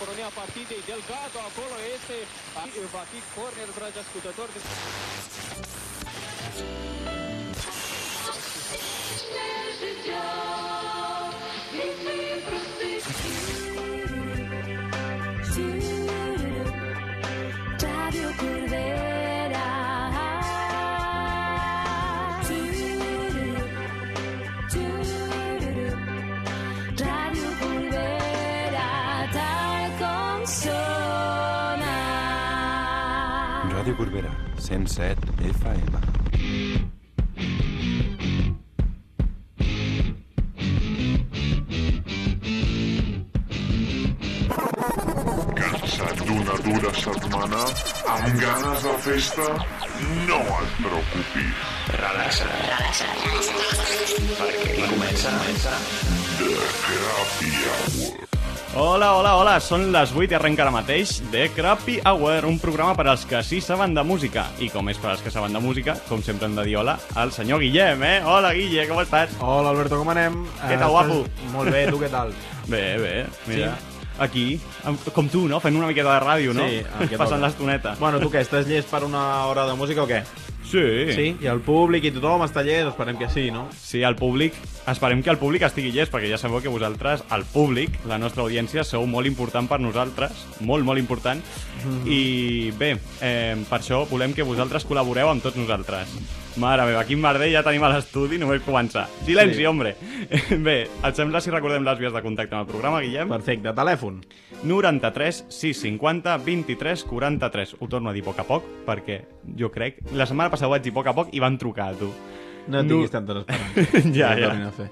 poronirea partidei. Delgado acolo este. Va fi corner, dragi ascultători. Corbera, 107 FM. Cansat d'una dura setmana? Amb ganes de festa? No et preocupis. Relaxa't. Relaxa't. Perquè aquí comença, comença. The Happy Hour. Hola, hola, hola, són les 8 i arrenca ara mateix de Crappy Hour, un programa per als que sí saben de música. I com és per als que saben de música, com sempre hem de dir hola al senyor Guillem, eh? Hola, Guille, com estàs? Hola, Alberto, com anem? Què tal, Eh, guapo? Molt bé, tu què tal? Bé, bé, mira. Aquí, amb- com tu, no? Fent una miqueta de ràdio, no? Sí, Passant l'estoneta. Bueno, tu què, estàs llest per una hora de música o què? Sí. Sí? I el públic i tothom està llest? Esperem que sí, no? Sí, el públic, esperem que el públic estigui llest, perquè ja sabeu que vosaltres, el públic, la nostra audiència, sou molt important per nosaltres, molt, molt important, i bé, eh, per això volem que vosaltres col·laboreu amb tots nosaltres. Mare meva, quin merder ja tenim a l'estudi, només començar. Silenci, Sí. hombre! Bé, et sembla si recordem les vies de contacte amb el programa, Guillem? Perfecte, telèfon. 93 650 23 43. Ho torno a dir a poc a poc, perquè jo crec... La setmana passada ho vaig dir a poc a poc i van trucar a tu. No tinguis tantes esperances. Ja, ja. tornin a fer.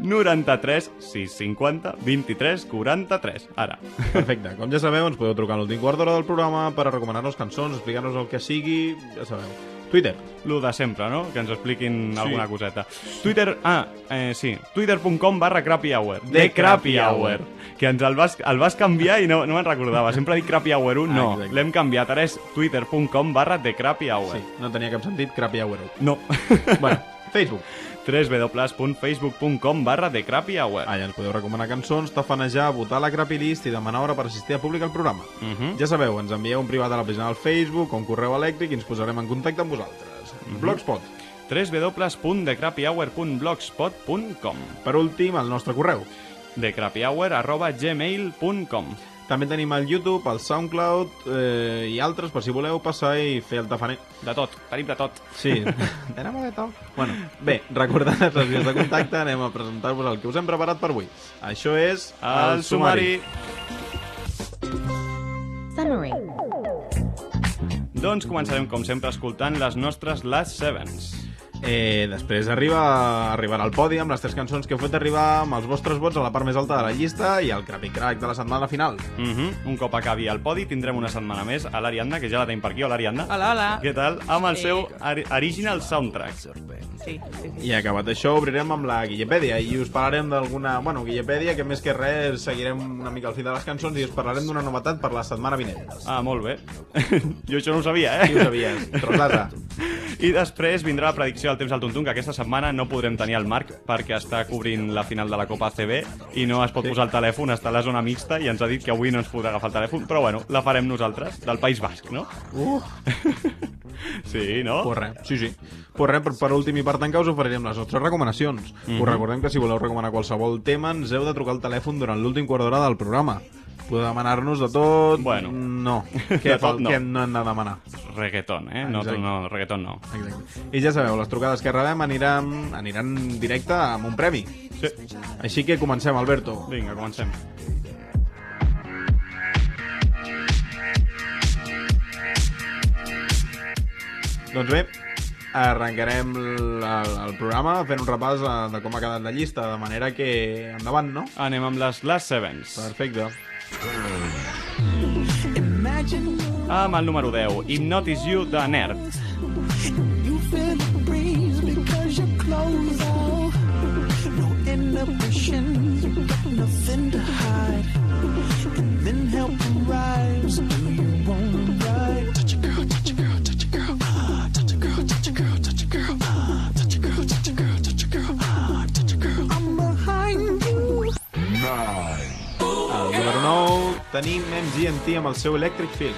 93 650 23 43. Ara. Perfecte, com ja sabeu, ens podeu trucar a l'últim quart d'hora del programa per recomanar-nos cançons, explicar-nos el que sigui, ja sabeu. Twitter. Lo de sempre, no? Que ens expliquin alguna coseta. Twitter... Ah, eh, sí. Twitter.com barra Crappy Hour. De Crappy Hour. Que ens el vas, el vas canviar i no, no me'n recordava. Sempre dic Crappy Hour 1. No, Ah, l'hem canviat. Ara és twitter.com barra The Crappy Hour. Sí, no tenia cap sentit, Crappy Hour. No. bueno, Facebook. www.facebook.com barra The Crappy Hour. Allà ens podeu recomanar cançons, tafanejar, votar la Crappy List i demanar hora per assistir a públic al programa. Mhm. Ja sabeu, ens envieu un privat a la pàgina del Facebook o un correu elèctric i ens posarem en contacte amb vosaltres. Blogspot. www.thecrappyhour.blogspot.com Per últim, el nostre correu. thecrappyhour arroba gmail.com També tenim el YouTube, el SoundCloud eh, i altres, per si voleu passar i fer el tafaner. De tot, tenim de tot. Sí, tenem de tot. Bueno, bé, recordant les vies de contacte, anem a presentar-vos el que us hem preparat per avui. Això és El sumari. Summary. Doncs començarem, com sempre, escoltant les nostres Last Sevens. Eh, després arriba arribarà al podi amb les tres cançons que heu fet arribar amb els vostres vots a la part més alta de la llista i el crappy crack de la setmana final. Uh -huh. Un cop acabi el podi, tindrem una setmana més a l'Ariadna, que ja la tenim per aquí. Hola, Ariadna. Hola, hola. Què tal? Amb el Sí, seu original soundtrack. Sí, sí, sí. I acabat això, obrirem amb la Guillepèdia i us parlarem d'alguna... Bueno, Guillepèdia, que més que res seguirem una mica al fil de les cançons i us parlarem d'una novetat per la setmana vinent. Ah, molt bé. jo això no ho sabia, eh? Sí, ho sabies. Troslasa. I després vindrà la predicció del temps al Tuntun, que aquesta setmana no podrem tenir el Marc perquè està cobrint la final de la Copa ACB i no es pot Sí. posar el telèfon, està a la zona mixta i ens ha dit que avui no ens podrà agafar el telèfon, però bueno, la farem nosaltres, del País Basc, no? Uh, Sí, no? pues res, sí, sí. Pues res, per, per últim i per tancar us oferirem les nostres recomanacions. Mhm. Us recordem que si voleu recomanar qualsevol tema ens heu de trucar al telèfon durant l'últim quart d'hora del programa. Podeu demanar-nos de tot... Bueno. No. De Què, tot no. què hem de demanar? Reggaeton, eh? No, Exacte. no, reggaeton no. Exacte. I ja sabeu, les trucades que rebem aniran, aniran directe amb un premi. Sí. Així que comencem, Alberto. Vinga, comencem. Doncs bé, arrencarem el, el programa fent un repàs de, de com ha quedat la llista, de manera que endavant, no? Anem amb les Last Sevens. Perfecte. Amb el número 10, Hypnotize You, de Nerd. You 9, tenim MGMT amb el seu Electric Feel.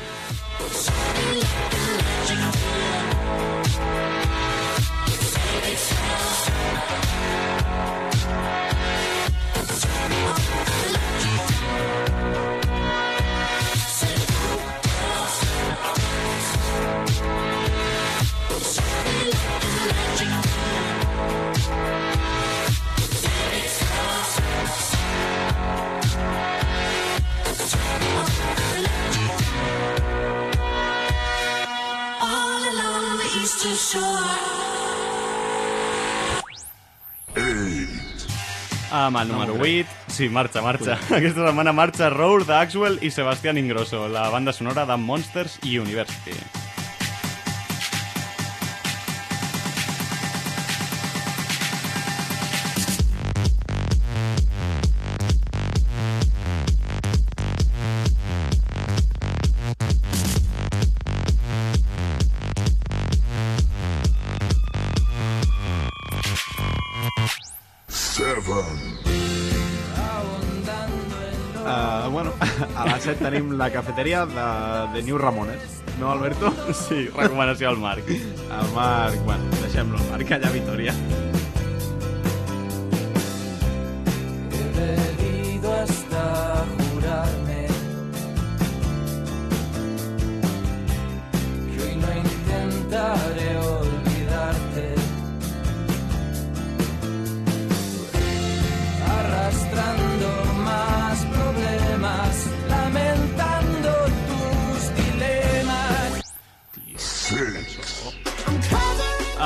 Amb el número 8, sí, marxa, marxa. Aquesta setmana marxa Roar d'Axwell i Sebastián Ingrosso, la banda sonora de Monsters University. Seven. Uh, bueno, a les 7 tenim la cafeteria de, de New Ramones. No, Alberto? Sí, recomanació al Marc. El Marc, bueno, deixem-lo, el Marc allà a Vitoria.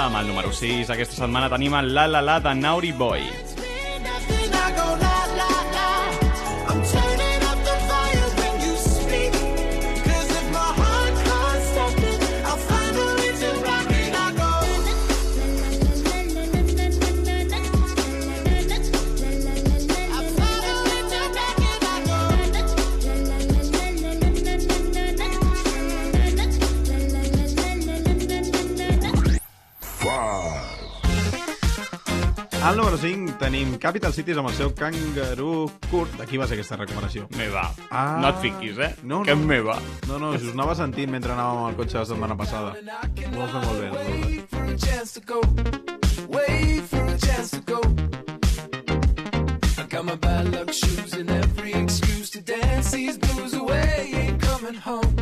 Amb el número 6, aquesta setmana tenim el La La La de Naughty Boy. Número 5 tenim Capital Cities amb el seu Kangaroo Court. D'aquí va ser aquesta recomanació. Meva. Ah. No et fiquis, eh? No, que no. és meva. No, no, us anava sentint mentre anàvem al cotxe la setmana passada. Ho vau fer molt bé, molt bé. Wait for a chance to go. Wait for a chance to go. I got my bad luck shoes and every excuse to dance these blues away. Ain't coming home.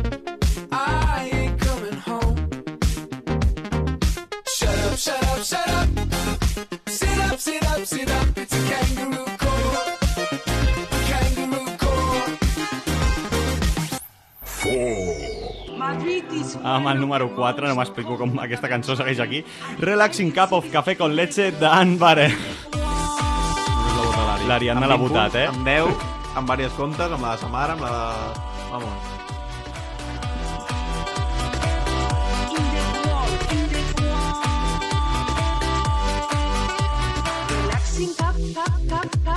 Sit up, sit up. It's a kangaroo court. Kangaroo court. Amb el número 4, no m'explico com aquesta cançó segueix aquí. Relaxing Cup of Café con Leche d'Anne Bare. L'Ariadna l'ha 20 votat, eh? Amb 10, amb diversos comptes, amb la de sa mare, amb la de... Vamos.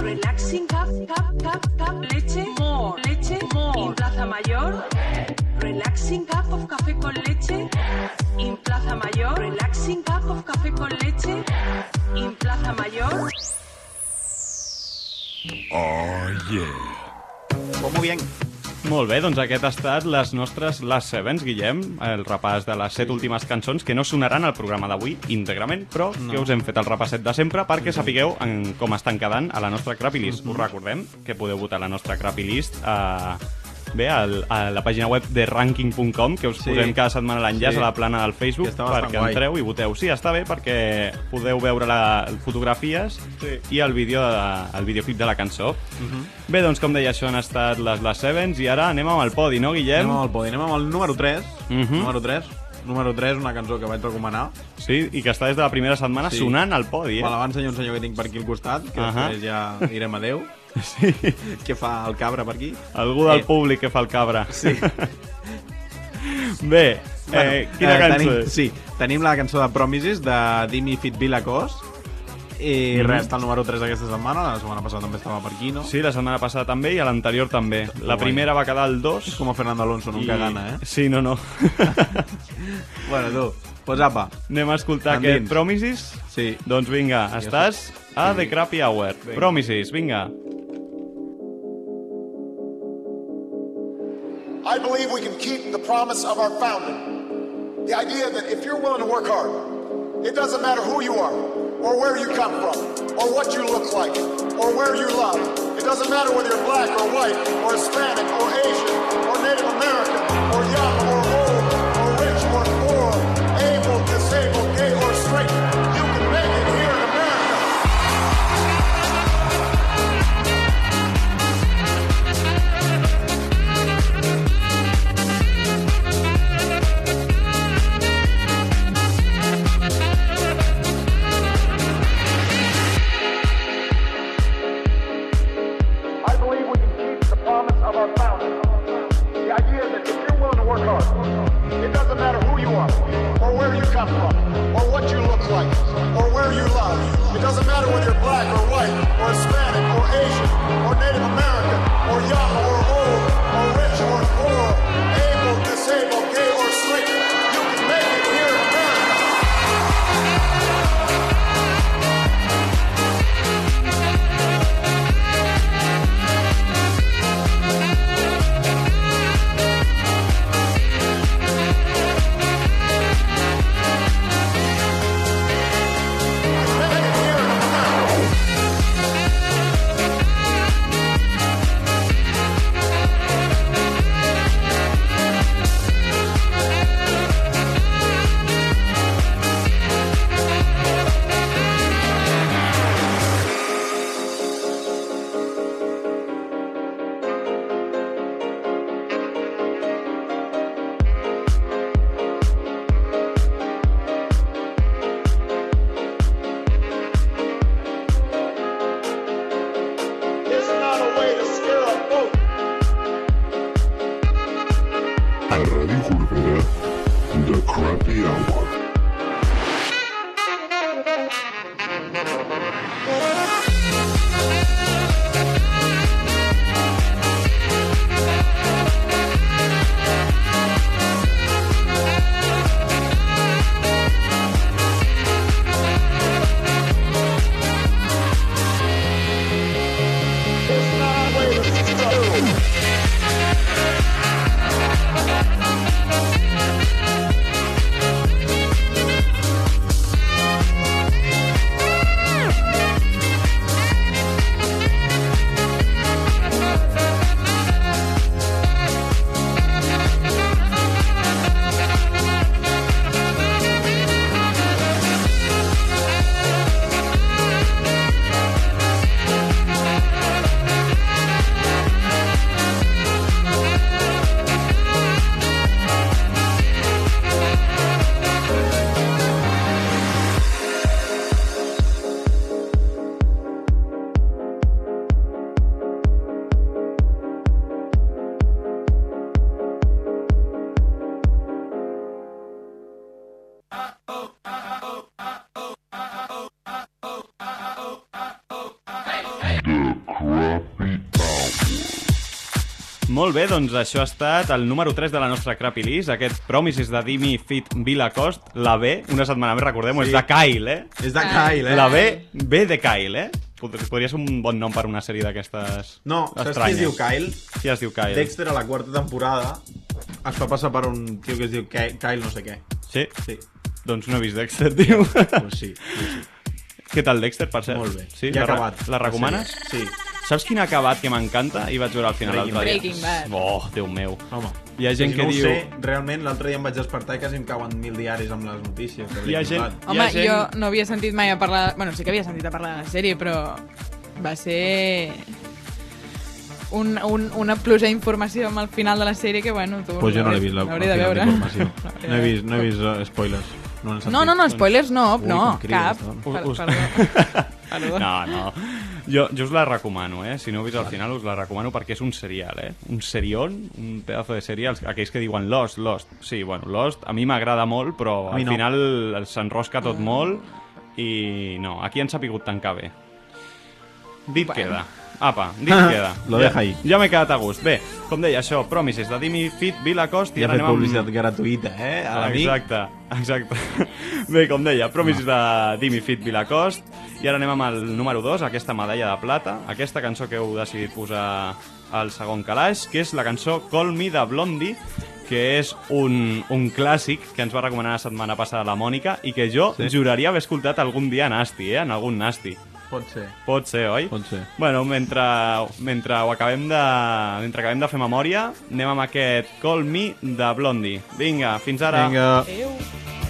Relaxing cup, cup, cup, cup. Leche, more. Leche, more. In Plaza Mayor. Relaxing cup of café con leche. In Plaza Mayor. Relaxing cup of café con leche. In Plaza Mayor. Oh, yeah. Como bien. Molt bé, doncs aquest ha estat les nostres Last Sevens, Guillem, el repàs de les set últimes cançons que no sonaran al programa d'avui íntegrament, però no. que us hem fet el repasset de sempre perquè sapigueu en com estan quedant a la nostra Crappy List. Us recordem que podeu votar la nostra Crappy List a... Bé, al, a la pàgina web de ranking.com, que us Sí. posem cada setmana l'enllaç Sí. a la plana del Facebook perquè guai. entreu i voteu. Sí, està bé perquè podeu veure la, fotografies Sí. i el, vídeo de, el videoclip de la cançó. Mhm. Bé, doncs com deia, això han estat les Last Sevens i ara anem amb el podi, no, Guillem? Anem amb el podi, anem amb el número 3. Mhm. Número 3. Número 3, una cançó que vaig recomanar. Sí, i que està des de la primera setmana Sí. sonant al podi, eh? Bueno, abans hi ha un senyor que tinc per aquí al costat, que Ahà. després ja direm adeu. Sí. Que fa el cabra per aquí. Algú del Eh. públic que fa el cabra. Sí. Bé, eh, quina cançó tenim, és? Sí, tenim la cançó de Promises de Dimi Fit Villacos i Mhm. res, està el número 3 aquesta setmana, la setmana passada també estava per aquí, no? Sí, la setmana passada també i a l'anterior també. La guai. primera va quedar al 2. És com a Fernando Alonso, nunca i... gana, eh? Sí, no, no. Bueno, tu, pues apa. Anem a escoltar Endins. aquest Promises? Sí. Doncs vinga, estàs a The Sí. Ah, oh, Ah, eh, oh, eh, I believe we can keep the promise of our founding. The idea that if you're willing to work hard, it doesn't matter who you are, or where you come from, or what you look like, or where you love. It doesn't matter whether you're black or white, or Hispanic, or Asian, Molt bé, doncs això ha estat el número 3 de la nostra Crappy List, aquest Promises de Dimi Fit Vilacost, la B, una setmana més, recordem-ho, Sí. és de Kyle, eh? És de Kyle, eh? La B, B de Kyle, eh? Pod- Podria ser un bon nom per una sèrie d'aquestes No, saps qui estranyes. es diu Kyle? Qui es diu Kyle? Dexter a la quarta temporada es fa passar per un tio que es diu Kyle no sé què. Sí? Sí. Doncs no he vist Dexter, tio. Pues sí, sí, sí. Què tal, Dexter, per cert? Molt bé. Sí? Ja la, acabat. La recomanes? Sí. Saps quin ha acabat que m'encanta? I vaig veure al final Breaking l'altre dia. Breaking Bad. Oh, Déu meu. Home, Hi ha gent si que no diu... sé, realment l'altre dia em vaig despertar i quasi em cauen mil diaris amb les notícies. de Hi ha Breaking gent- Bad. Home, Hi ha gent- jo no havia sentit mai a parlar... Bueno, sí que havia sentit a parlar de la sèrie, però va ser un, un, una pluja d'informació amb el final de la sèrie que, bueno, tu Pues jo no l'he vist, la, al de final veure. d'informació. L'hauré No he vist, no he vist uh, spoilers. No, No, no, no, sentit. spoilers no, Ui, no, cap. no? Per, Us-. Perdó. No, no. Jo, jo us la recomano, eh? Si no heu vist al final, us la recomano perquè és un serial, eh? Un serión, un pedazo de serial. Aquells que diuen Lost, Lost. Sí, bueno, Lost a mi m'agrada molt, però al no. final s'enrosca tot molt i no, aquí ens ha pigut tancar bé. Dit Bueno. queda. Apa, dit queda. Lo ja, deja ahí. Ja m'he quedat a gust. Bé, com deia, això, Promises, de Dimi Fit, Vilacost, i I ha fet anem amb... publicitat gratuïta, eh? A l'amic. Exacte, exacte. Bé, com deia, Promises de Dimi Fit Vilacost. I ara anem amb el número 2, aquesta medalla de plata, aquesta cançó que heu decidit posar al segon calaix, que és la cançó Call Me de Blondie, que és un, un clàssic que ens va recomanar la setmana passada la Mònica i que jo Sí. juraria haver escoltat algun dia Nasti, eh? En algun Nasti. Pot ser. Pot ser, oi? Pot ser. Bueno, mentre, mentre ho acabem de, mentre acabem de fer memòria, anem amb aquest Call Me de Blondie. Vinga, fins ara. Vinga. Adéu.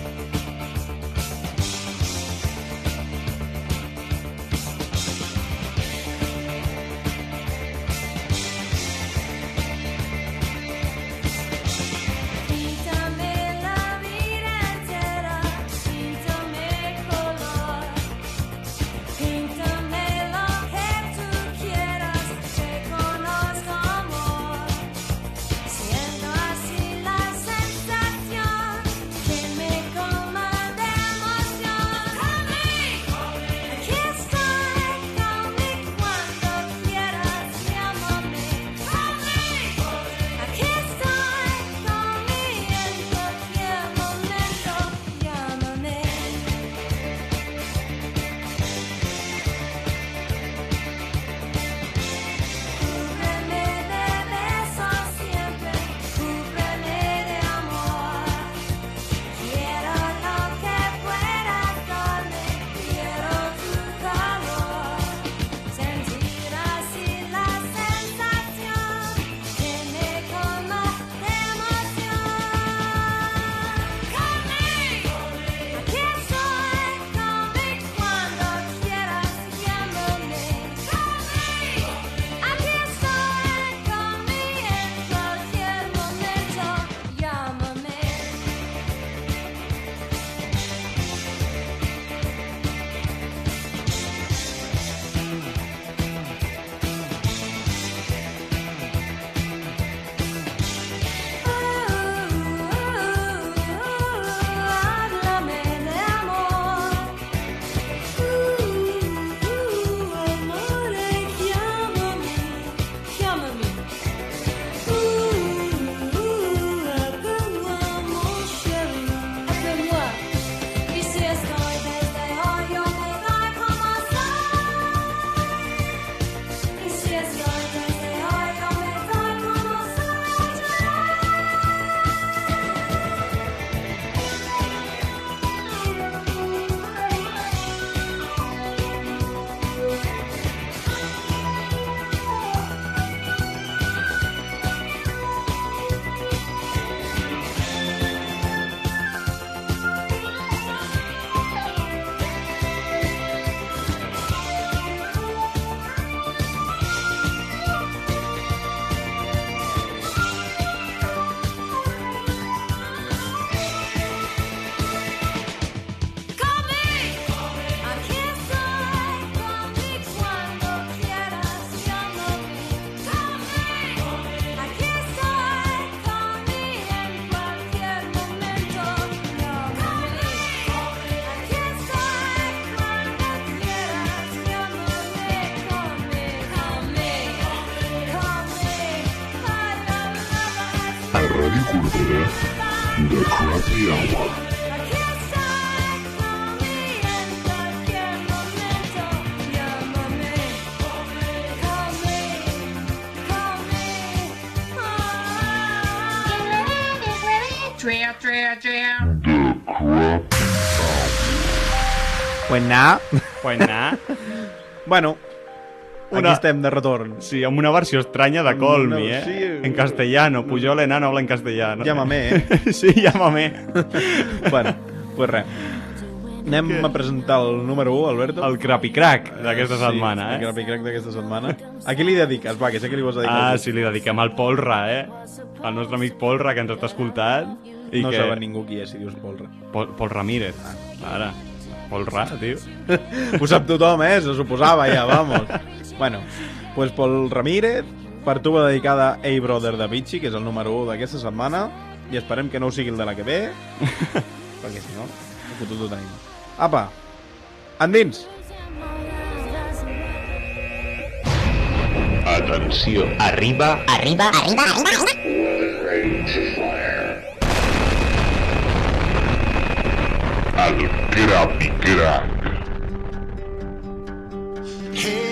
En cualquier momento, llámame, conmigo, Pues nada. Pues nada. Bueno, Una- aquí estem de retorn. Sí, amb una versió estranya de Call No, Me, eh? sí. En castellano. Pujol enano habla en castellano. Llámame, eh? sí, llámame. bueno, pues res. Anem a presentar el número 1, Alberto. El crapi crack d'aquesta Sí, setmana, El eh? crapi crack d'aquesta setmana. A qui li dediques? Va, que sé que li vols dedicar. Ah, sí, li dediquem al Polra, eh? Al nostre amic Polra, que ens està escoltant. I no que... saben ningú qui és, si dius Polra. Pol, Pol Ramírez. Ara. Polra, tio. Ho sap tothom, eh? Se suposava ja, vamos. Bueno, pues Pol Ramírez, per tu va dedicada Hey Brother de Vichy, que és el número 1 d'aquesta setmana, i esperem que no ho sigui el de la que ve, perquè si no, el fotut ho tenim. Apa, endins! Atenció. Arriba. Arriba, arriba, arriba, El Crappy Crack. Hey,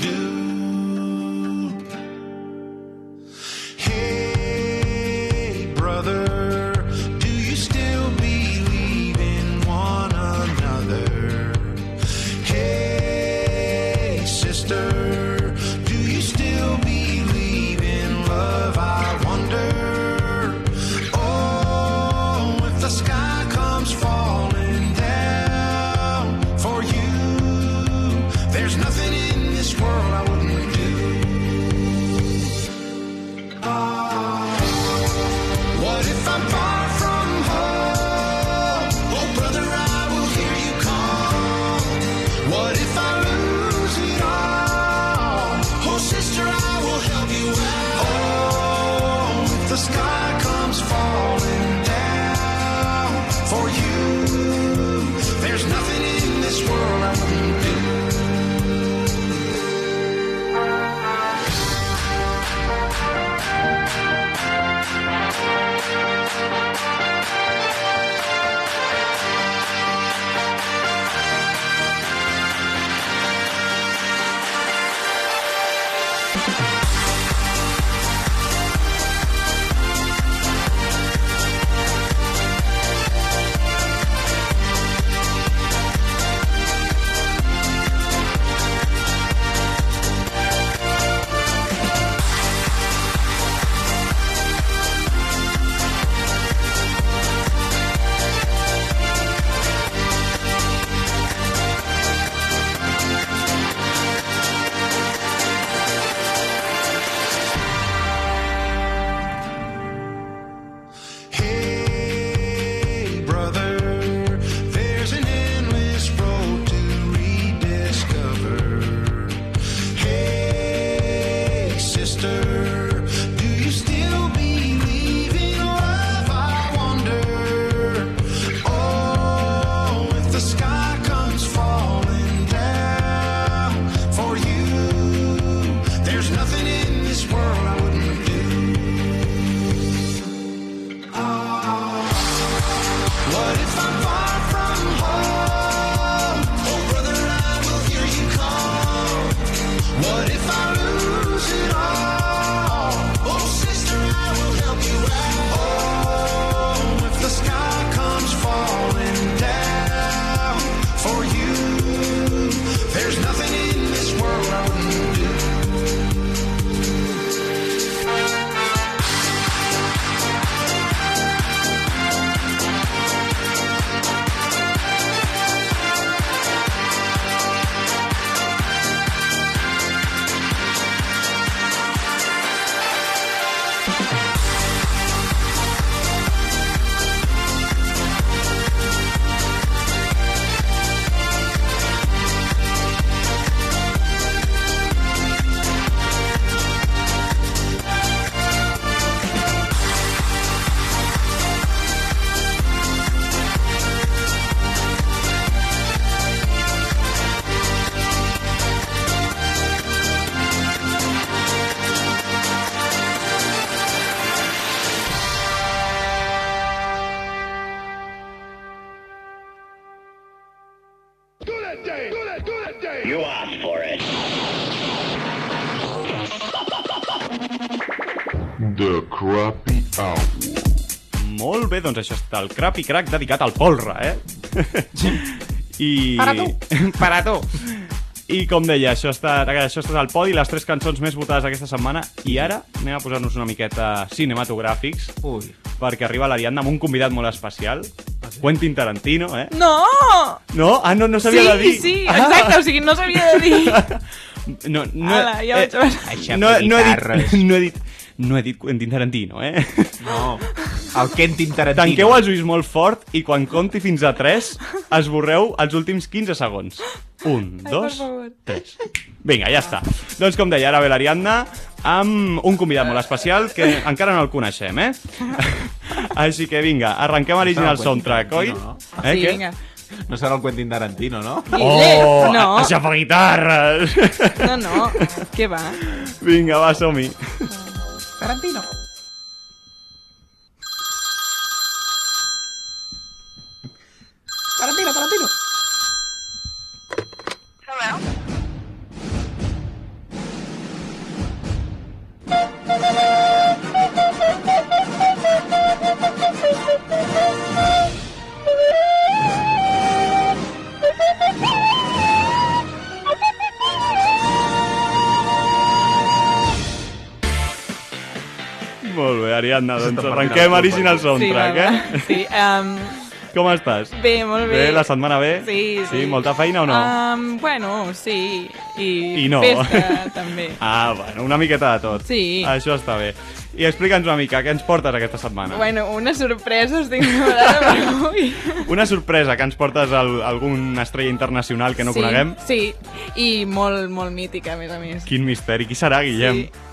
doncs això està el Crappy Crack dedicat al polra, eh? I... Per a tu. per a tu. I com deia, això està, això està al podi, les tres cançons més votades aquesta setmana. I ara anem a posar-nos una miqueta cinematogràfics. Ui. Perquè arriba l'Ariadna amb un convidat molt especial. Quentin Tarantino, eh? No! No? Ah, no, no Sí, s'havia de dir. sí, exacte, o sigui, no s'havia de dir. No, no, Ala, ja vaig veure. eh, no, no, he dit, no he dit no he dit Quentin Tarantino, eh? No, el Quentin Tarantino. Tanqueu els ulls molt fort i quan compti fins a 3 esborreu els últims 15 segons. Un, Ai, dos, per favor. tres. Vinga, ja està. Doncs com deia, ara ve l'Ariadna amb un convidat molt especial que encara no el coneixem, eh? Així que vinga, arrenquem Original Quentin Soundtrack, oi? No? Eh, Sí, què? vinga. No serà el Quentin Tarantino, no? Oh, no. aixafa guitarres! No, no, què va? Vinga, va, som-hi. Tarantino. Tarantino, Ariadna, doncs arrenquem Original Soundtrack, eh? Sí, um, Com estàs? bé, molt bé. Bé, la setmana bé? Sí, sí. Sí, molta feina o no? Um, bueno, sí. I, I no. festa, també. Ah, bueno, una miqueta de tot. Sí. Això està bé. I explica'ns una mica, què ens portes aquesta setmana? Bueno, una sorpresa estic preparada per avui. Una sorpresa, que ens portes al, alguna estrella internacional que no sí, coneguem? Sí, i molt, molt mítica, a més a més. Quin misteri. Qui serà, Guillem? Sí.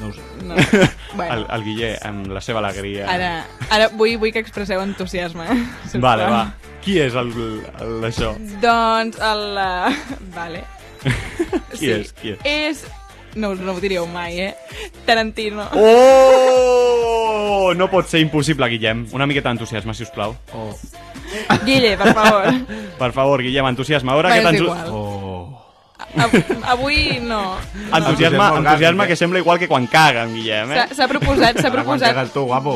No ho sé. No. Bueno. El, el Guille, amb la seva alegria. Ara, ara vull, vull que expresseu entusiasme. sisplau. Vale, va. Qui és el, el, això? Doncs el... Uh, vale. Qui és? Qui és? És... No, no ho diríeu mai, eh? Tarantino. Oh! No pot ser impossible, Guillem. Una miqueta d'entusiasme, si us plau. Oh. Guille, per favor. Per favor, Guillem, entusiasme. A veure Bueno, què és t'ensu- igual. Oh. Av- Avui no. Entusiasme, Entusiasme entusiasme que sembla igual que quan caguen, Guillem, eh? S'ha s'ha proposat, s'ha Ara quan proposat, cagues tu, guapo.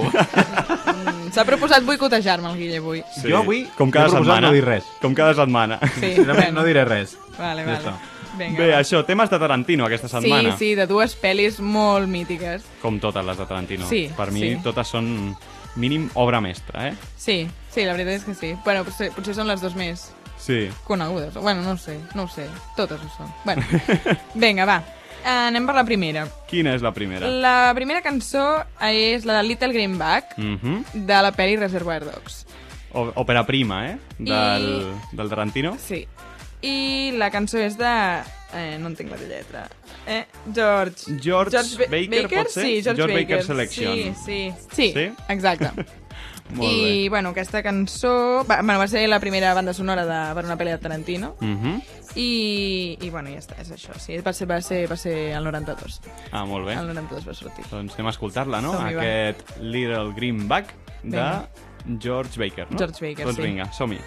s'ha proposat boicotejar-me el Guille avui. Sí. Jo avui com cada setmana. no dir res. Com cada setmana. Sí, No, bueno. no diré res. Vale, Ja vale. està. Vinga, Bé, va. això, temes de Tarantino aquesta Sí, setmana. sí, de dues pel·lis molt mítiques. Com totes les de Tarantino. Sí, per mi sí. totes són mínim obra mestra, eh? Sí, sí, la veritat és que sí. Bueno, potser, potser són les dues més Sí. conegudes. Bueno, no sé, no ho sé. Totes ho són. Bueno, vinga, va. Anem per la primera. Quina és la primera? La primera cançó és la de Little Greenback, Mhm. de la pel·li Reservoir Dogs. O- Òpera prima, eh? Del, del Tarantino. Sí. I la cançó és de... Eh, no entenc la lletra. Eh, George... George Ba- Baker, pot ser? Sí, George, George Baker Baker. Selection. Sí, sí. Sí, Sí? exacte. Molt I, bueno, aquesta cançó... Va, bueno, va ser la primera banda sonora de, per una pel·li de Tarantino. bé. Mhm. I, I, bueno, ja està, és això. Sí, va ser, va ser, va ser el 92. Ah, molt bé. El 92 va sortir. Doncs anem a escoltar-la, no? Va. Aquest Little Greenback de Vinga. George Baker, no? George Baker, doncs sí. vinga, som-hi.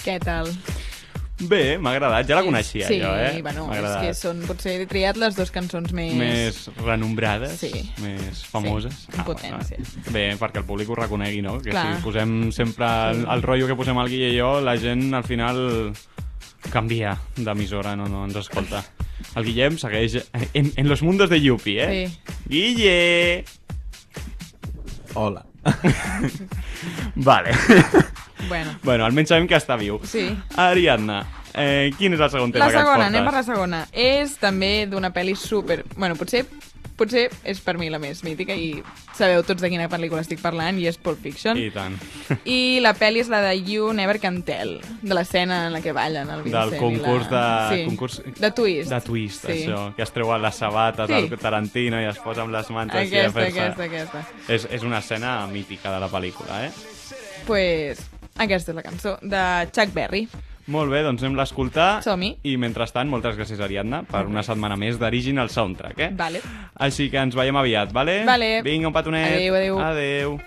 Què tal? Bé, m'ha agradat, ja la coneixia sí, jo, eh? bueno, M'ha és agradat. que són, potser he triat les dues cançons més... més renombrades, Sí. més famoses. Sí, potents, sí. Bé, perquè el públic ho reconegui, no? Que Clar. si posem sempre el, el rotllo que posem el Guille i jo, la gent al final canvia d'emissora, no, no ens escolta. El Guillem segueix en, en los mundos de Yupi, eh? Sí. Guille! Hola. vale. Bueno. bueno, almenys sabem que està viu. Sí. Ariadna, eh, quin és el segon tema La que ens segona, portes? anem per la segona. És també d'una pel·li super... Bueno, potser potser és per mi la més mítica i sabeu tots de quina pel·lícula estic parlant i és Pulp Fiction. I tant. I la pel·li és la de You Never Can Tell, de l'escena en la que ballen el Vincent Del concurs i la... de... Sí. Concurs... De twist. De twist, Sí. això. Que es treuen les sabates Sí. del Tarantino i es posa amb les mans així a Aquesta, fer-se... aquesta, aquesta. És, és una escena mítica de la pel·lícula, eh? pues, aquesta és la cançó de Chuck Berry. Molt bé, doncs anem a escoltar. Som-hi. I mentrestant, moltes gràcies, Ariadna, per una setmana més d'Original Soundtrack, eh? Vale. Així que ens veiem aviat, vale? Vale. Vinga, un petonet. Adéu, adéu. Adéu.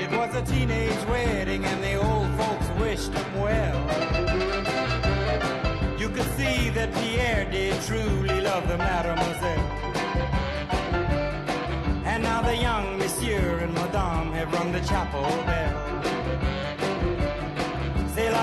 It was a teenage wedding and the old folks wished him well. You could see that Pierre did truly love the mademoiselle. And now the young monsieur and madame have rung the chapel bell.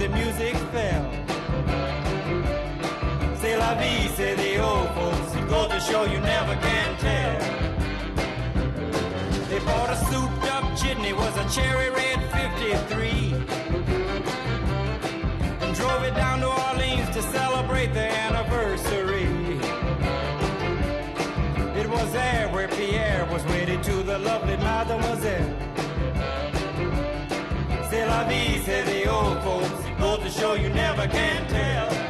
The music fell. C'est la vie, say the old folks. Goes to show you never can tell. They bought a souped up jitney, was a cherry red 53. And drove it down to Orleans to celebrate their anniversary. It was there where Pierre was wedded to the lovely mademoiselle. La vie, say the old folks. Goes to show you never can tell.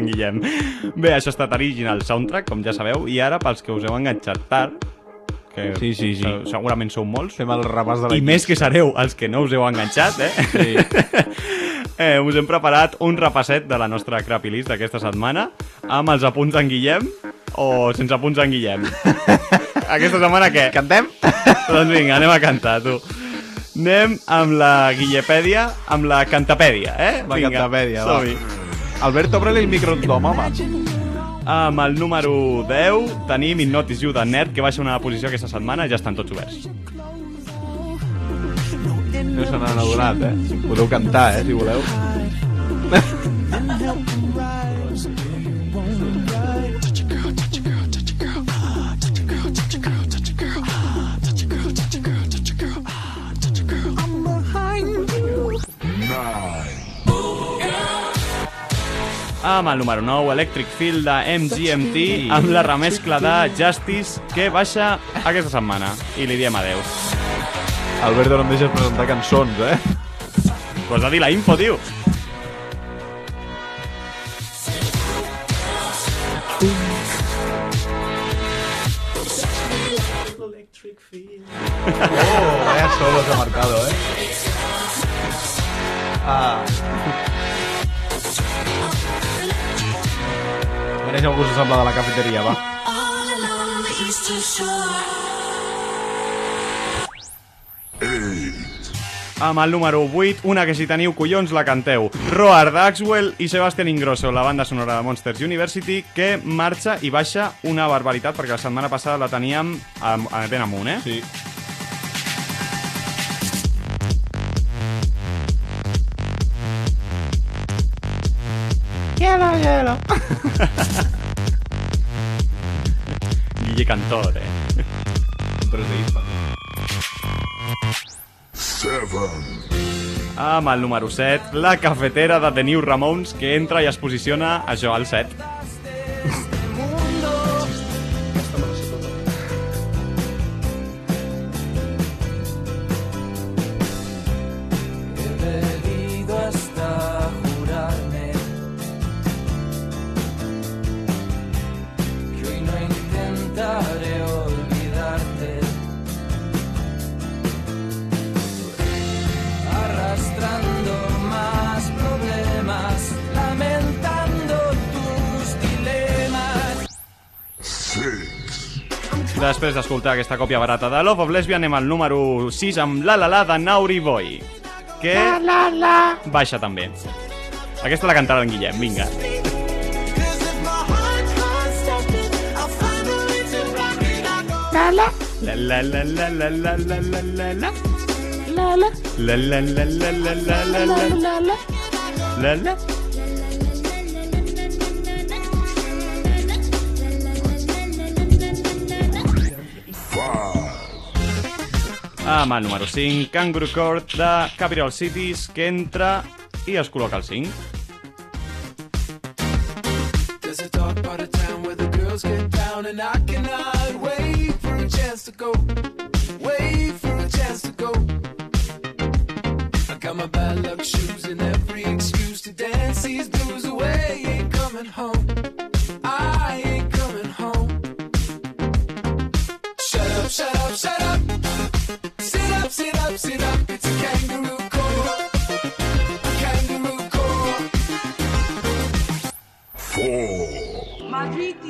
En Guillem. Bé, això ha estat Original Soundtrack, com ja sabeu, i ara, pels que us heu enganxat tard, que Sí, sí, sí. se- segurament sou molts, Fem el repàs de la i més que sereu els que no us heu enganxat, eh? Sí. eh us hem preparat un repasset de la nostra Crappy List d'aquesta setmana, amb els apunts d'en Guillem, o sense punts en Guillem? Aquesta setmana què? Cantem? Doncs vinga, anem a cantar, tu. Anem amb la Guillepèdia, amb la Cantapèdia, eh? La Vinga, Cantapèdia, va. Albert, obre-li el micro tothom, home. Amb el número 10 tenim Innotis You de Nerd, que baixa una posició aquesta setmana, ja estan tots oberts. No se n'han adonat, eh? Podeu cantar, eh, si voleu. Amb el número 9, Electric Field de MGMT, amb la remescla de Justice, que baixa aquesta setmana. I li diem adeu. Alberto, no em deixes presentar cançons, eh? Pues de dir la info, tio. Oh, vaya solo se ha marcado, eh? Ah. Mereix algú s'assembla de la cafeteria, va. Amb el número 8, una que si teniu collons la canteu. Roar d'Axwell i Sebastian Ingrosso, la banda sonora de Monsters University, que marxa i baixa una barbaritat, perquè la setmana passada la teníem a, a ben amunt, eh? Sí. Hielo. Guille Cantor, eh? Seven. Amb el número 7, la cafetera de The New Ramones, que entra i es posiciona a jo al 7. Després d'escoltar aquesta còpia barata de Love of Lesbian, anem al número 6 amb La La La de Nauri Boy, que La la. baixa també. Aquesta la cantarà en Guillem, vinga. La la. La la la la la la la la la la La la. La la la la la la la la La Amb el número 5, Kangaroo Court de Capital Cities, que entra i es col·loca al 5. There's a dark part of town where the girls get down, and I cannot wait for a chance to go. Wait for a chance to go. I got my bad luck shoes and every excuse to dance these blues away. Ain't coming home.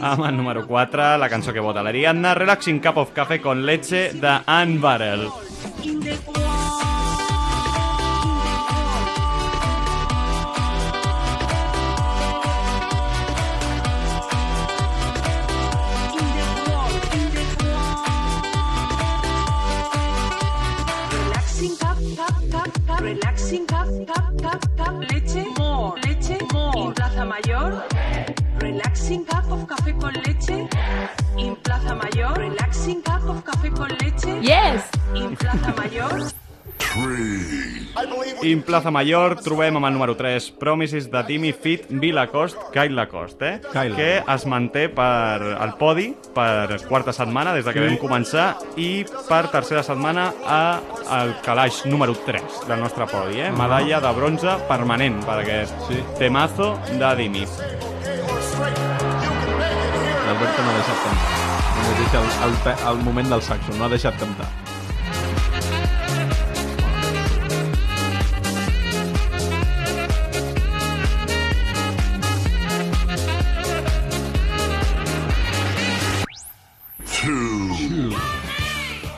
Amb el número 4, la cançó que vota l'Ariadna, Relaxing Cup of Café con Leche de Anne Barrel. Yes! In Plaza Mayor. I en Plaza Mayor trobem amb el número 3 Promises de Timmy Fit Vilacost, Kyle Lacoste, eh? Kyle. que es manté per al podi per quarta setmana des de que Sí. vam començar i per tercera setmana a el calaix número 3 del nostre podi, eh? medalla de bronze permanent per aquest Sí. temazo de Dimi. L'Alberto no ha Només deixa el, el, el moment del saxo, no ha deixat cantar.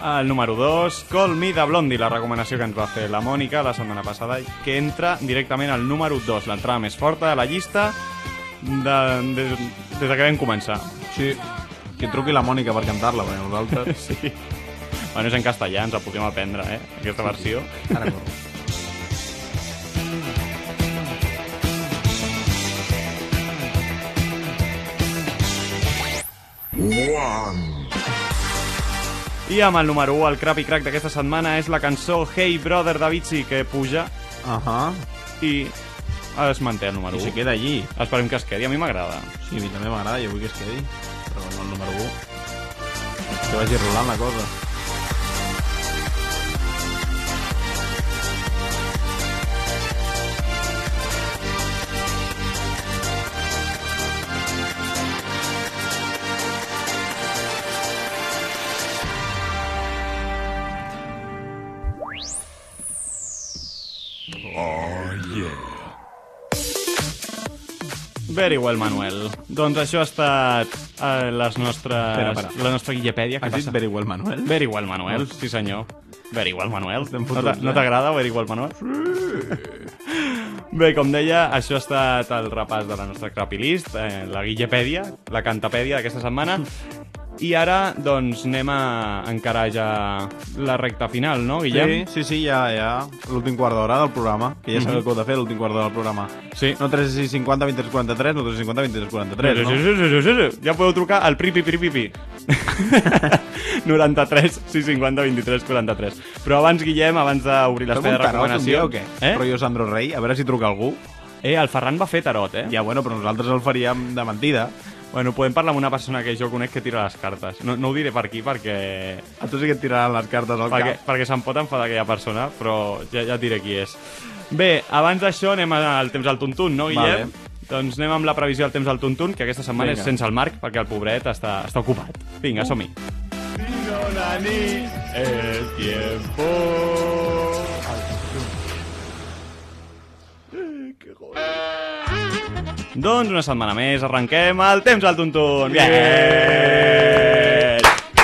El número 2, Call Me de Blondie, la recomanació que ens va fer la Mònica la setmana passada, i que entra directament al número 2, l'entrada més forta de la llista de, de, des de que vam començar. Sí, que truqui la Mònica per cantar-la, perquè nosaltres... sí. Bueno, és en castellà, ens la podríem aprendre, eh? Aquesta versió. Ara corro. One. I amb el número 1, el crappy crack d'aquesta setmana, és la cançó Hey Brother d'Avicii, que puja uh -huh. i es manté el número I 1. se queda allí. Esperem que es quedi, a mi m'agrada. Sí, a mi també m'agrada, jo vull que es quedi. El número 1. Que vagi rolant la cosa. Very well, Manuel. Doncs això ha estat eh, les nostres... Espera, espera. La nostra Guillepèdia. Has dit very well, Manuel? Very well, Manuel. Sí, senyor. Very well, Manuel. Estem No t'a- fotuts, no eh? t'agrada Very well, Manuel? Bé, com deia, això ha estat el repàs de la nostra Crappy List, eh, la Guillepèdia, la Cantapèdia d'aquesta setmana. I ara, doncs, anem a encarar ja la recta final, no, Guillem? Sí, sí, sí, ja, ja. L'últim quart d'hora del programa, que ja sabeu Mhm. que heu de fer l'últim quart d'hora del programa. Sí. No 350 23 43, no 350 23 43, Sí, no? sí, sí, sí, sí, sí. Ja podeu trucar al pripi pripi pi. 93 650 23 43. Però abans, Guillem, abans d'obrir l'espai de tarot un recomanació... dia o què? Eh? Rollo Sandro Rey, a veure si truca algú. Eh, el Ferran va fer tarot, eh? Ja, bueno, però nosaltres el faríem de mentida. Bueno, podem parlar amb una persona que jo conec que tira les cartes. No, no ho diré per aquí perquè... A tu sí que et tiraran les cartes al perquè, cap. perquè se'n pot enfadar aquella persona, però ja, ja et diré qui és. Bé, abans d'això anem al temps al tuntun, no, Guillem? Vale. Doncs anem amb la previsió del temps al tuntun, que aquesta setmana Vinga. és sense el Marc, perquè el pobret està, està ocupat. Vinga, som-hi. el tiempo... Doncs una setmana més, arrenquem el temps al tuntun. Bien!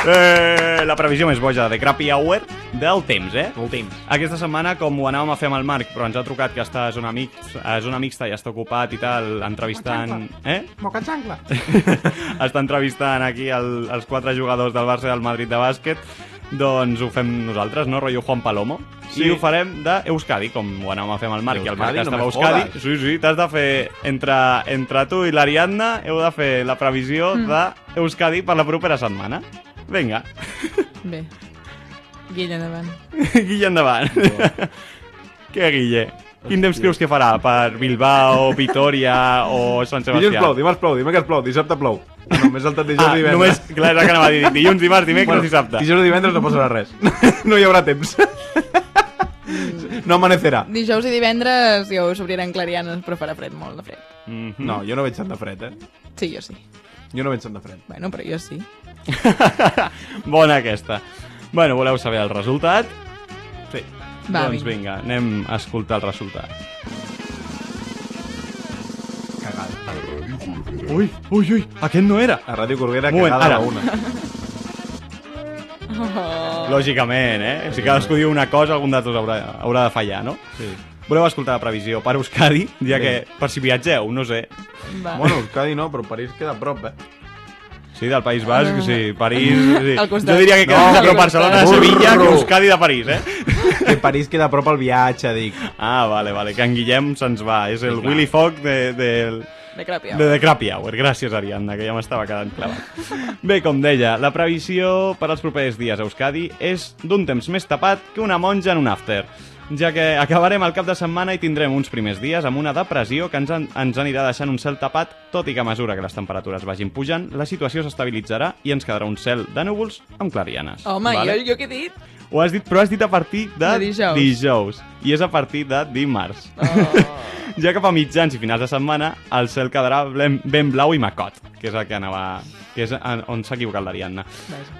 Eh, la previsió més boja de Crappy Hour del temps, eh? El temps. Aquesta setmana, com ho anàvem a fer amb el Marc, però ens ha trucat que està a zona, mix, a zona mixta i està ocupat i tal, entrevistant... Eh? Moca xancla. està entrevistant aquí el, els quatre jugadors del Barça i del Madrid de bàsquet, doncs ho fem nosaltres, no? Rollo Juan Palomo. Sí. I ho farem d'Euskadi, com ho anàvem a fer amb el Marc, i el Marc Euskadi, estava a no Euskadi. Sí, sí, t'has de fer... Entre, entre tu i l'Ariadna heu de fer la previsió Mm. d'Euskadi per la propera setmana. Vinga. Bé. Guilla, endavant. Guille, endavant. Què, Guille? Quin temps creus que farà? Per Bilbao, Vitoria o Sant Dilluns Sebastià? plou, dimarts plou, dimecres plou, dissabte plou. No, només saltat dijous Ah, i divendres. només, clar, és el que anava a dir. Dilluns, dimarts, dimecres, dissabte. Dijous i divendres no passarà res. no hi haurà temps. no amanecerà. Dijous i divendres ja us obriran clarianes, però farà fred, molt de fred. Mm -hmm. No, jo no veig tant de fred, eh? Sí, jo sí. Jo no veig tant de fred. Bueno, però jo sí. Bona aquesta. Bueno, voleu saber el resultat? Sí. Va, doncs vinga. anem a escoltar el resultat. Cagada. Ui, ui, ui, aquest no era. A Ràdio Corbera, Un moment, cagada ara. la una. Oh. Lògicament, eh? Si cadascú diu una cosa, algun d'altres haurà, haurà de fallar, no? Sí. Voleu escoltar la previsió per Euskadi, ja que Vinga. per si viatgeu, no sé. Va. Bueno, Euskadi no, però París queda a prop, eh? Sí, del País Basc, sí, París... Sí. Jo diria que queda No, però Barcelona de costat. Sevilla que Burro. Euskadi de París, eh? Que París queda a prop al viatge, dic. Ah, vale, vale, que en Guillem se'ns va. És el Sí, clar. Willy Fogg de, del, De Crappy de The Crappy Hour. Gràcies, Ariadna, que ja m'estava quedant clavat. Bé, com deia, la previsió per als propers dies a Euskadi és d'un temps més tapat que una monja en un after ja que acabarem el cap de setmana i tindrem uns primers dies amb una depressió que ens, en, ens anirà deixant un cel tapat, tot i que a mesura que les temperatures vagin pujant, la situació s'estabilitzarà i ens quedarà un cel de núvols amb clarianes. Home, jo, jo què he dit? Ho has dit, però has dit a partir de, De dijous. dijous. I és a partir de dimarts. Oh. Ja cap a mitjans i finals de setmana, el cel quedarà ben, ben blau i macot, que és el que anava que és en- on s'ha equivocat l'Ariadna.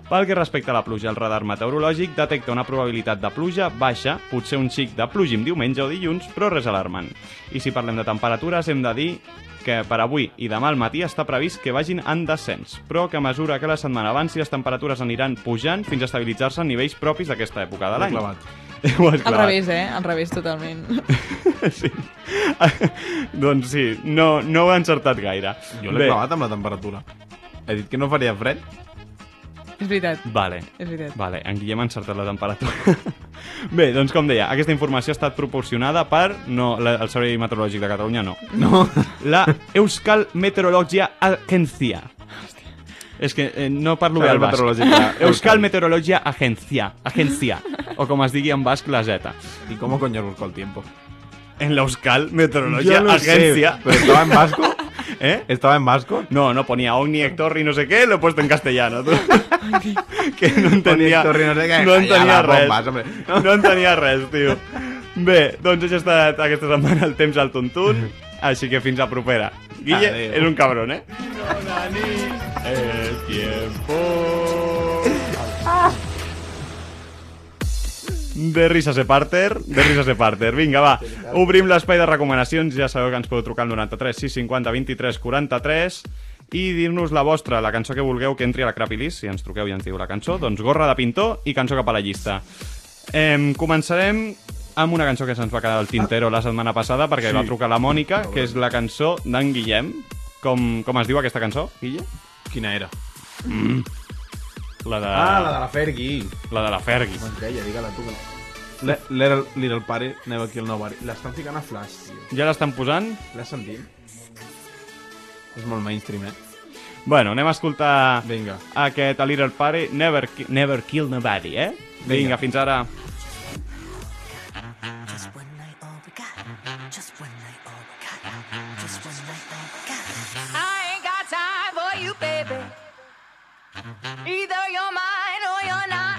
Pel que respecta a la pluja, el radar meteorològic detecta una probabilitat de pluja baixa, potser un xic de plugim diumenge o dilluns, però res alarmant. I si parlem de temperatures, hem de dir que per avui i demà al matí està previst que vagin en descens, però que a mesura que la setmana avanci les temperatures aniran pujant fins a estabilitzar-se a nivells propis d'aquesta època de l'any. Ho has Al clavat. revés, eh? Al revés, totalment. doncs sí, no, no ho he encertat gaire. Jo l'he clavat amb la temperatura. He dit que no faria fred. És veritat. Vale. És veritat. Vale, en Guillem ha encertat la temperatura. Bé, doncs com deia, aquesta informació ha estat proporcionada per... No, la, el Servei Meteorològic de Catalunya no. No. La Euskal Meteorologia Agencia. És que eh, no parlo bé el basc. De Euskal Meteorologia Agencia. Agencia. O com es digui en basc, la Z. ¿Y cómo coño busco el tiempo? En la Euskal Meteorologia Yo no sé, Agencia. ¿pero estaba en vasco? ¿Eh? ¿Estaba en vasco? No, no ponía Ogni Hector y no sé qué, lo he puesto en castellano. tú. que no entenia, Hector i no sé què, no entenia res. bombes, hombre. No entenia res, tio. Bé, doncs això ha estat aquesta setmana el temps al tuntun, així que fins a propera. Guille Adéu. és un cabrón, eh? El tiempo... De risas de parter, de risas de parter. Vinga, va. Obrim l'espai de recomanacions. Ja sabeu que ens podeu trucar al 93 650 23 43 i dir-nos la vostra, la cançó que vulgueu que entri a la Crappy List. Si ens truqueu i ens diu la cançó, doncs gorra de pintor i cançó cap a la llista. Em, començarem amb una cançó que se'ns va quedar al tintero la setmana passada perquè Sí. va trucar la Mònica, que és la cançó d'en Guillem. Com, com es diu aquesta cançó, Guille? Quina era? Mm. La de... Ah, la de la Fergie. La de la Fergie. Com es deia? Digue-la tu. Le, little, little Party, Never Kill Nobody. L'estan ficant a Flash, tio. Ja l'estan posant? L'has sentit? És molt mainstream, eh? Bueno, anem a escoltar Vinga. aquest A Little Party, Never, Ki- Never Kill Nobody, eh? Vinga, Vinga. fins ara. I ain't baby. Either you're mine or you're not.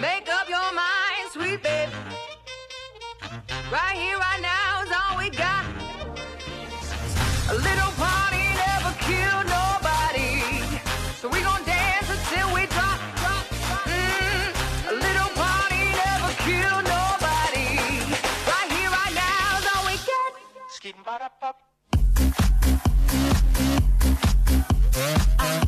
Make up your mind, sweet baby. Right here, right now is all we got. A little party never killed nobody. So we gon' dance until we drop, drop, drop. Mm, a little party never killed nobody. Right here, right now is all we got. Don't I.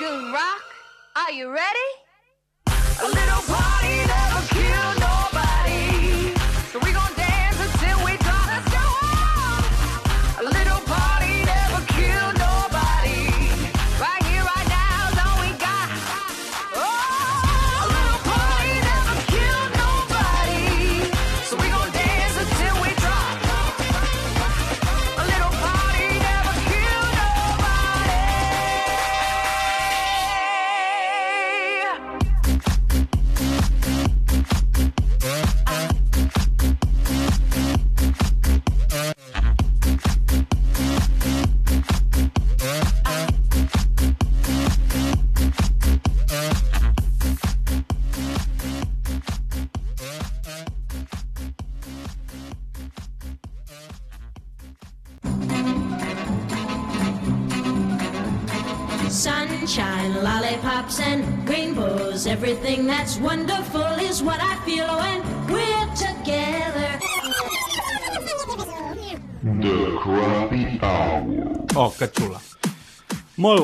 Goon Rock? Are you ready? A little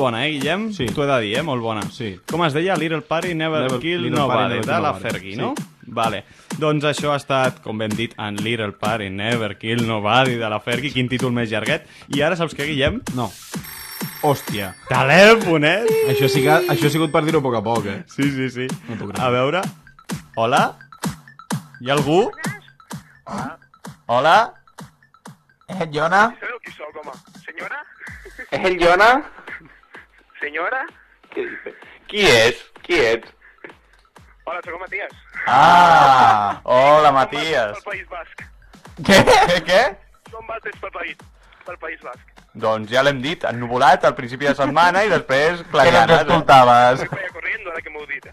bona, eh, Guillem? Sí. T'ho he de dir, eh? Molt bona. Sí. Com es deia? Little Party Never, Never- Kill Little Nobody, de la. Fergie, Sí. no? Vale. Doncs això ha estat, com hem dit, en Little Party Never Kill Nobody de la Fergie. Quin títol més llarguet. I ara saps què, Guillem? No. Hòstia. Telèfon, eh? Això, sí que, això ha sigut per dir-ho a poc a poc, eh? Sí, sí, sí. No A veure... Hola? Hi ha algú? Hola? ¿Es el Jonah? Sabeu qui sóc, home? Senyora? ¿Es el Jonah? Senyora? Qui és? Qui ets? Hola, sóc el Matías. Ah! Hola, Som Matías. bases Pel País Basc. Què? Què? Som bases pel País, pel País Basc. Doncs ja l'hem dit, ennuvolat al principi de setmana i després Què clarianes. ens escoltaves? Vull feia corriendo, ara que m'heu dit.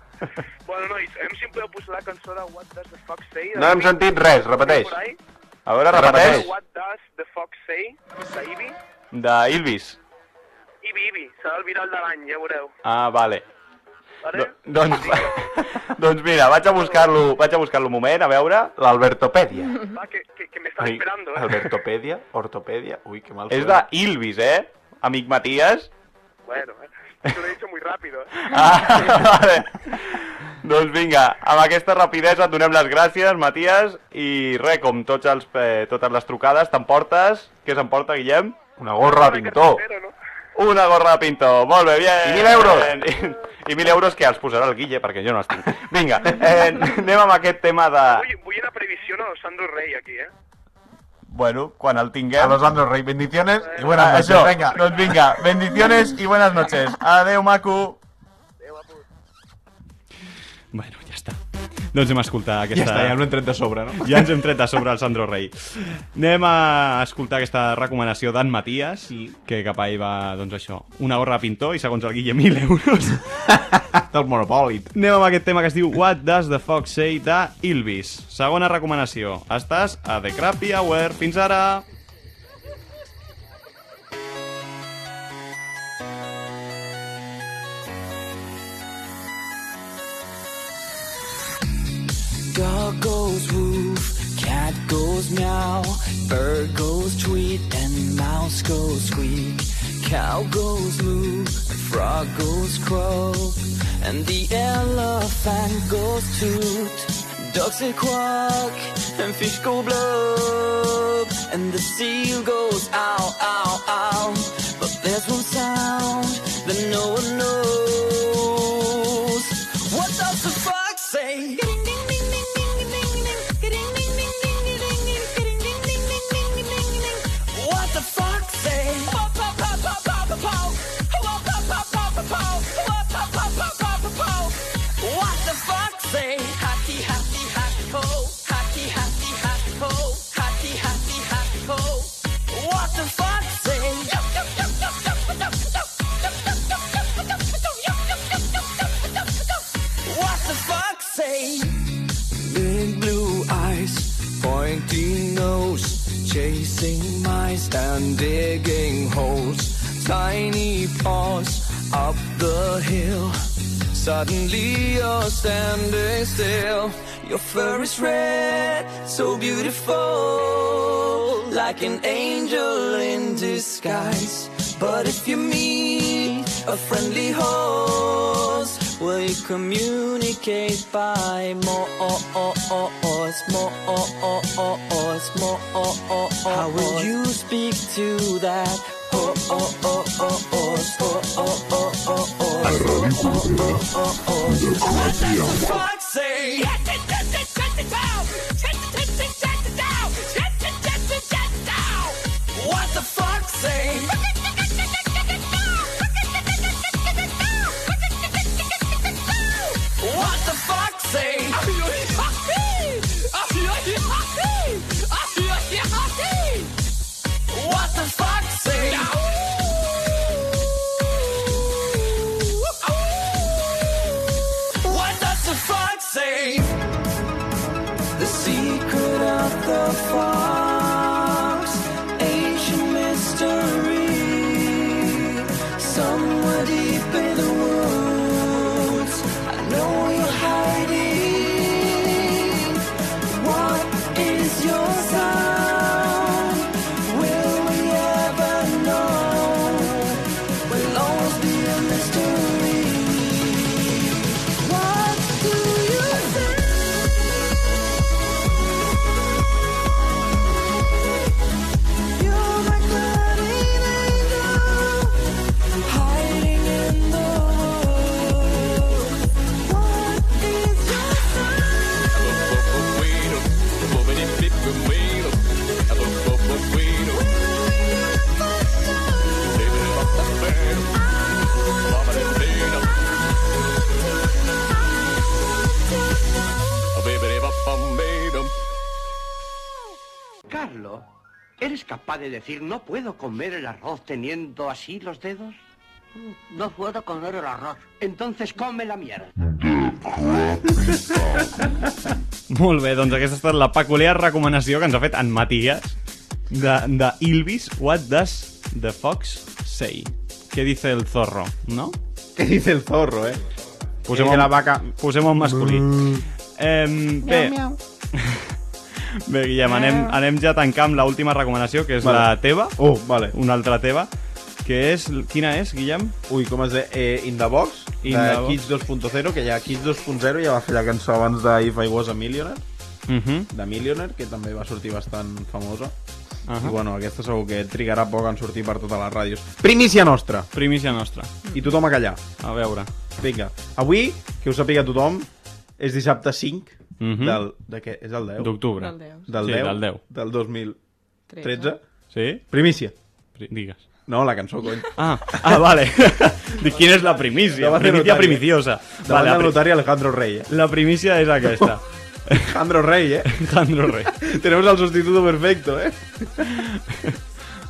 bueno, nois, hem si em podeu posar la cançó de What Does the Fox Say? No hem sentit res, repeteix. A veure, repeteix. What Does the Fox Say? De Ivy? De Ilvis. Serà el viral de l'any, ja veureu. Ah, vale. Vale? Do, doncs, doncs mira, vaig a buscar-lo vaig a buscar-lo un moment, a veure, l'Albertopèdia. Va, que, que, que me están Ai, esperando, eh? Albertopèdia? Ortopèdia? Ui, que mal És de suena. Ilvis, eh? Amic Matías. Bueno, eh? Te lo he dicho muy rápido, eh? Ah, vale. Doncs vinga, amb aquesta rapidesa et donem les gràcies, Matías, i res, com tots els, eh, totes les trucades, t'emportes... Què s'emporta, Guillem? Una gorra pintor. Una gorra de pintor, molt bé, bien. I mil euros. I, i mil euros que els posarà el Guille, perquè jo no els tinc. Vinga, eh, anem amb aquest tema de... Vull, vull una previsió Sandro Rey aquí, eh? Bueno, quan el tinguem... A los Andros Rey, bendiciones y buenas Ah, noches. Això, Venga. doncs vinga, bendiciones i buenas noches. Adeu, maco. Bueno. Doncs hem escoltat aquesta... Ja està, ja ens hem tret de sobre, no? Ja ens hem tret de sobre el Sandro Rey. Anem a escoltar aquesta recomanació d'en Matías, sí. que cap ahir va, doncs això, una gorra de pintor i segons el Guille, 1.000 euros. Del Monopòlit. Anem amb aquest tema que es diu What Does the Fox Say de Ilvis. Segona recomanació. Estàs a The Crappy Hour. Fins ara! Dog goes woof, cat goes meow, bird goes tweet, and mouse goes squeak. Cow goes moo, frog goes croak, and the elephant goes toot. Ducks say quack, and fish go blub, and the seal goes ow, ow, ow. But there's one sound that no one knows. What does the fox say? Still. Your fur is red, so beautiful, like an angel in disguise. But if you meet a friendly host. Will you communicate by more more more How will you speak to that? Oh, oh, oh, oh, oh, oh, oh, oh, oh, oh, What the fuck say? De decir no puedo comer el arroz teniendo así los dedos? No puedo comer el arroz. Entonces come la mierda. Molt bé, doncs aquesta ha estat la peculiar recomanació que ens ha fet en Matías de, de Ilvis. What does the fox say? Què dice el zorro, no? Què dice el zorro, eh? Posem la vaca... posem un masculí. Eh, bé, Miau, miau. bé, Guillem, anem, anem ja a tancar amb l'última recomanació, que és Vale. la teva. Oh, vale. Una altra teva. Que és... Quina és, Guillem? Ui, com es deia? Eh, In the Box, In de the. Kids 2.0, que ja Kids 2.0 ja va fer la cançó abans de If I Was a Millionaire, Uh -huh. de Millionaire, que també va sortir bastant famosa. Ahà. I bueno, aquesta segur que trigarà poc en sortir per totes les ràdios. Primícia nostra! Primícia nostra. I tothom a callar. A veure. Vinga. Avui, que ho sàpiga tothom, és dissabte 5 Mhm. del... De què? És el 10? D'octubre. Del 10. Del Sí, 10? del 10. Del 2013? Sí? Primícia. Pri- Digues. No, la cançó, cony. Ah, ah vale. Dic, quina és la primícia? Del Primícia primiciosa. Davant la, del notari Alejandro Rey, eh? la primícia és aquesta. Alejandro Rey, eh? Jandro Rey. Tenemos al sustituto perfecto, eh?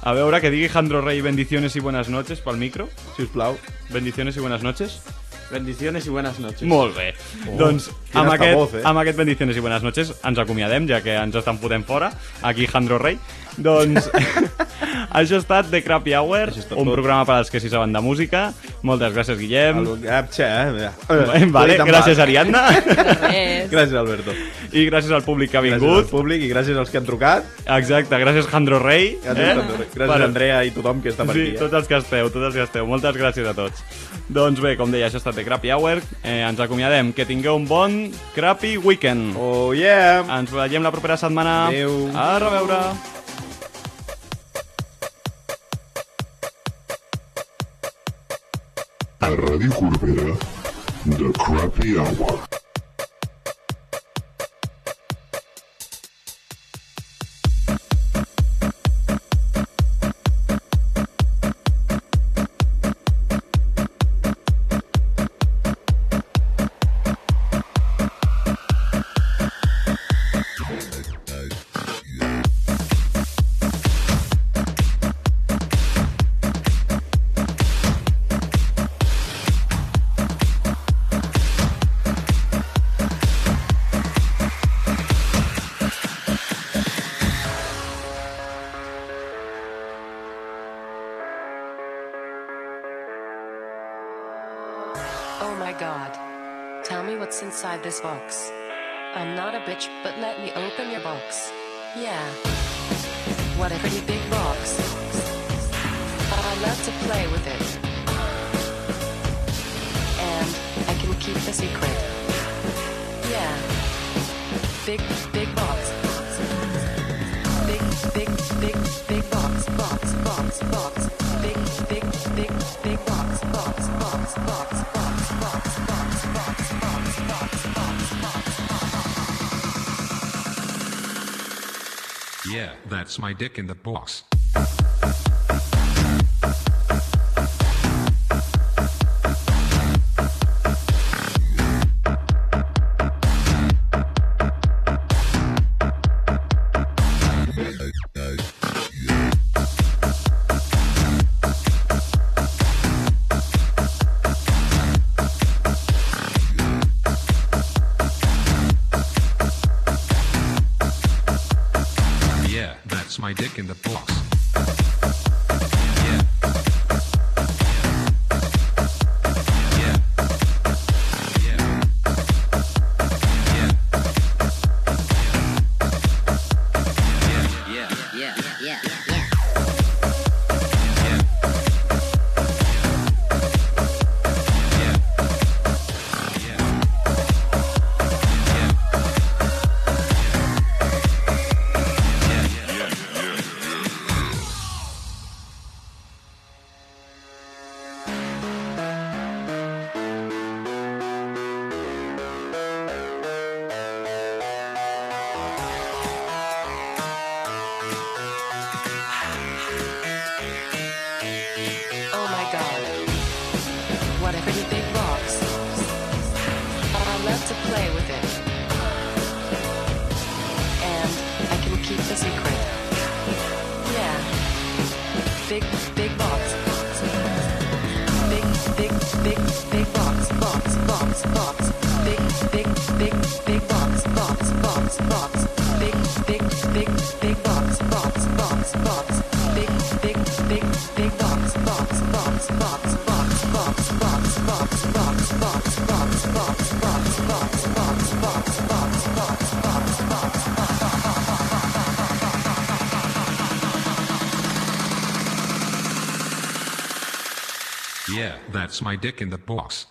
A veure, que digui Jandro Rey bendiciones y buenas noches pel micro. Si us plau. Bendiciones y buenas noches. Bendiciones y buenas noches. Molt bé. Oh, doncs amb aquest, voz, eh? amb aquest bendiciones i buenas noches ens acomiadem, ja que ens estan fotent fora. Aquí Jandro Rey. Doncs això ha estat The Crappy Hour, un programa per als que sí saben de música. Moltes gràcies, Guillem. Eh? Eh, Vale, gràcies, Ariadna. Gràcies, Alberto. I gràcies al públic que ha Gràcies al vingut. públic i gràcies als que han trucat. Exacte, gràcies Jandro Rey. Gràcies, Alejandro Rey. gràcies Per- Andrea i tothom que està per sí, aquí. Eh? tots els que esteu, tots els que esteu. Moltes gràcies a tots. Doncs bé, com deia, això ha estat The Crappy Hour. Eh, ens acomiadem. Que tingueu un bon Crappy Weekend. Oh, yeah! Ens veiem la propera setmana. Adéu. A reveure. A Ràdio Corbera, The Crappy Hour. this box. I'm not a bitch, but let me open your box. Yeah. What a pretty big box. I love to play with it. And I can keep the secret. Yeah. Big, big box. Big, big, big, big box, box, box, box. Big, big, big, big box, box, box, box. Yeah, that's my dick in the box. Yeah, that's my dick in the box.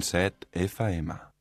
107 FM.